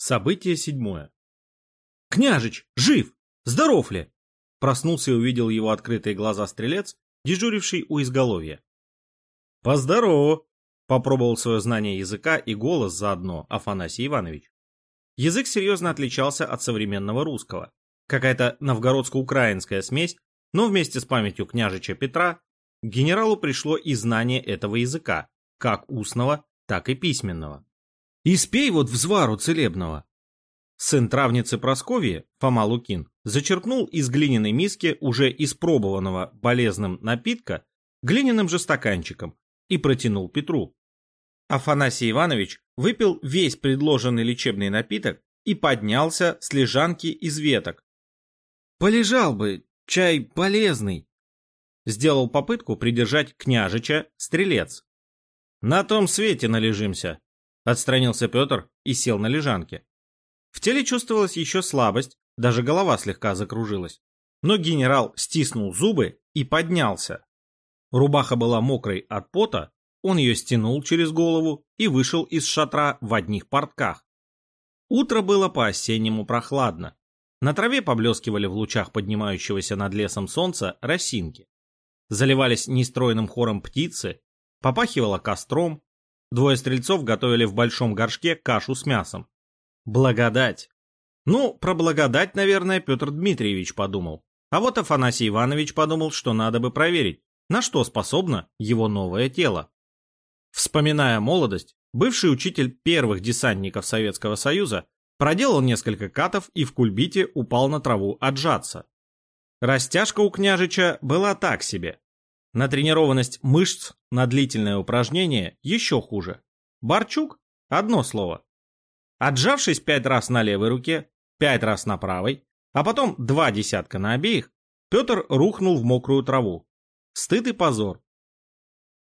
Событие седьмое. «Княжич! Жив! Здоров ли?» Проснулся и увидел его открытые глаза стрелец, дежуривший у изголовья. «Поздорово!» — попробовал свое знание языка и голос заодно Афанасий Иванович. Язык серьезно отличался от современного русского. Какая-то новгородско-украинская смесь, но вместе с памятью княжича Петра генералу пришло и знание этого языка, как устного, так и письменного. И спей вот взвару целебного. Сын травницы Просковьи, Фома Лукин, зачерпнул из глиняной миски уже испробованного болезным напитка глиняным же стаканчиком и протянул Петру. Афанасий Иванович выпил весь предложенный лечебный напиток и поднялся с лежанки из веток. «Полежал бы, чай полезный!» Сделал попытку придержать княжича стрелец. «На том свете належимся!» Отстранился Петр и сел на лежанке. В теле чувствовалась еще слабость, даже голова слегка закружилась. Но генерал стиснул зубы и поднялся. Рубаха была мокрой от пота, он ее стянул через голову и вышел из шатра в одних портках. Утро было по-осеннему прохладно. На траве поблескивали в лучах поднимающегося над лесом солнца росинки. Заливались нестройным хором птицы, попахивало костром, Двое стрельцов готовили в большом горшке кашу с мясом. Благодать. Ну, про благодать, наверное, Петр Дмитриевич подумал. А вот Афанасий Иванович подумал, что надо бы проверить, на что способно его новое тело. Вспоминая молодость, бывший учитель первых десантников Советского Союза проделал несколько катов и в кульбите упал на траву отжаться. Растяжка у княжича была так себе. На тренированность мышц на длительное упражнение еще хуже. Барчук – одно слово. Отжавшись пять раз на левой руке, пять раз на правой, а потом два десятка на обеих, Петр рухнул в мокрую траву. Стыд и позор.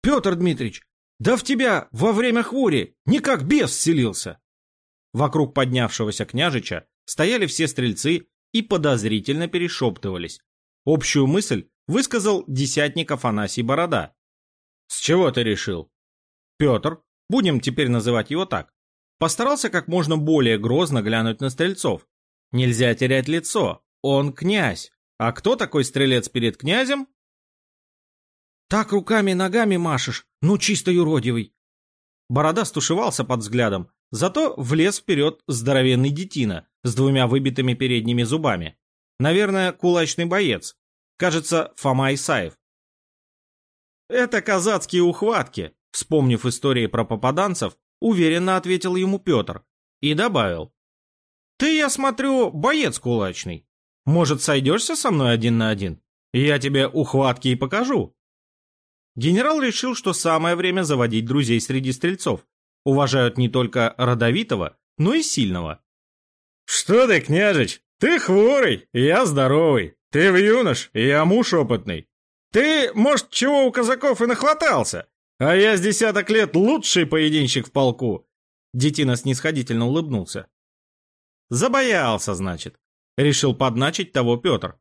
«Петр Дмитриевич, да в тебя во время хвори никак бес вселился!» Вокруг поднявшегося княжича стояли все стрельцы и подозрительно перешептывались. Общую мысль высказал десятник Афанасий Борода. «С чего ты решил?» Петр, будем теперь называть его так, постарался как можно более грозно глянуть на стрельцов. Нельзя терять лицо, он князь. А кто такой стрелец перед князем? Так руками и ногами машешь, ну чисто юродивый. Борода стушевался под взглядом, зато влез вперед здоровенный детина с двумя выбитыми передними зубами. Наверное, кулачный боец. Кажется, Фома Исаев. Это казацкие ухватки, вспомнив истории про попаданцев, уверенно ответил ему Петр и добавил. Ты, я смотрю, боец кулачный. Может, сойдешься со мной один на один? Я тебе ухватки и покажу. Генерал решил, что самое время заводить друзей среди стрельцов. Уважают не только родовитого, но и сильного. «Что ты, княжич, ты хворый, я здоровый. «Ты в юнош, я муж опытный. Ты, может, чего у казаков и нахватался? А я с десяток лет лучший поединщик в полку!» Детина снисходительно улыбнулся. «Забоялся, значит», — решил подначить того Петр.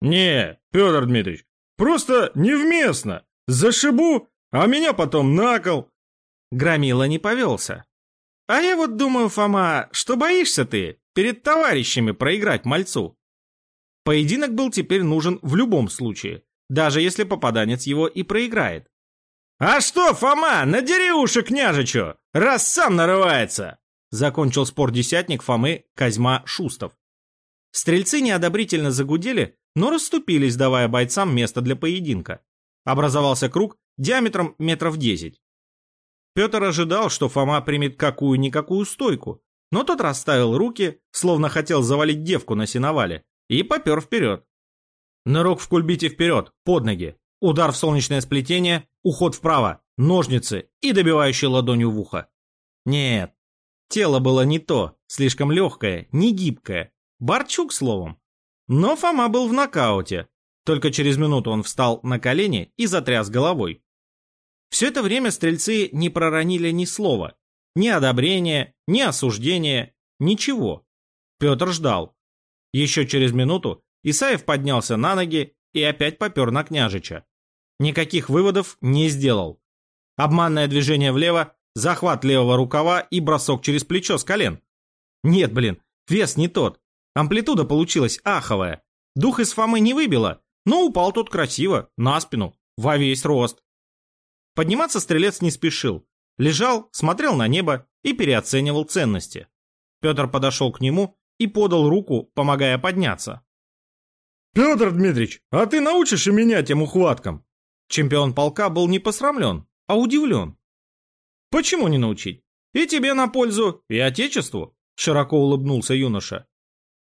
«Не, Петр Дмитриевич, просто невместно. Зашибу, а меня потом на кол». Громила не повелся. «А я вот думаю, Фома, что боишься ты перед товарищами проиграть мальцу?» Поединок был теперь нужен в любом случае, даже если попаданец его и проиграет. «А что, Фома, надери уши княжичу, раз сам нарывается!» Закончил спор десятник Фомы Козьма Шустов. Стрельцы неодобрительно загудели, но расступились, давая бойцам место для поединка. Образовался круг диаметром метров десять. Петр ожидал, что Фома примет какую-никакую стойку, но тот расставил руки, словно хотел завалить девку на сеновале, и попер вперед. Нырок в кульбите вперед, под ноги, удар в солнечное сплетение, уход вправо, ножницы и добивающий ладонью в ухо. Нет, тело было не то, слишком легкое, не гибкое. Барчук, словом. Но Фома был в нокауте. Только через минуту он встал на колени и затряс головой. Все это время стрельцы не проронили ни слова. Ни одобрения, ни осуждения, ничего. Петр ждал. Еще через минуту Исаев поднялся на ноги и опять попер на княжича. Никаких выводов не сделал. Обманное движение влево, захват левого рукава и бросок через плечо с колен. Нет, блин, вес не тот. Амплитуда получилась аховая. Дух из Фомы не выбило, но упал тут красиво, на спину, во весь рост. Подниматься стрелец не спешил. Лежал, смотрел на небо и переоценивал ценности. Петр подошел к нему и подал руку, помогая подняться. «Петр Дмитриевич, а ты научишь и меня тем ухваткам?» Чемпион полка был не посрамлен, а удивлен. «Почему не научить? И тебе на пользу, и отечеству!» Широко улыбнулся юноша.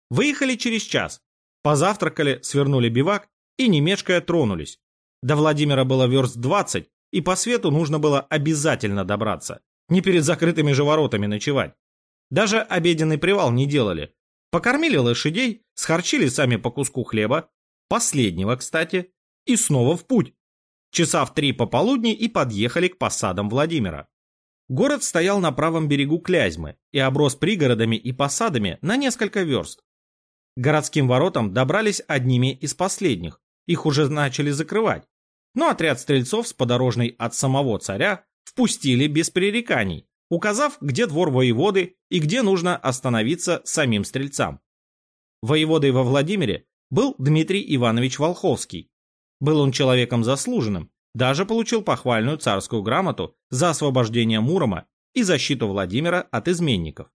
Выехали через час. Позавтракали, свернули бивак и, не мешкая, тронулись. До Владимира было верст двадцать, и по свету нужно было обязательно добраться. Не перед закрытыми же воротами ночевать. Даже обеденный привал не делали. Покормили лошадей, схарчили сами по куску хлеба, последнего, кстати, и снова в путь. Часа в три пополудни и подъехали к посадам Владимира. Город стоял на правом берегу Клязьмы и оброс пригородами и посадами на несколько верст. К городским воротам добрались одними из последних, их уже начали закрывать. Но отряд стрельцов с подорожной от самого царя впустили без пререканий, указав, где двор воеводы и где нужно остановиться самим стрельцам. Воеводой во Владимире был Дмитрий Иванович Волховский. Был он человеком заслуженным, даже получил похвальную царскую грамоту за освобождение Мурома и защиту Владимира от изменников.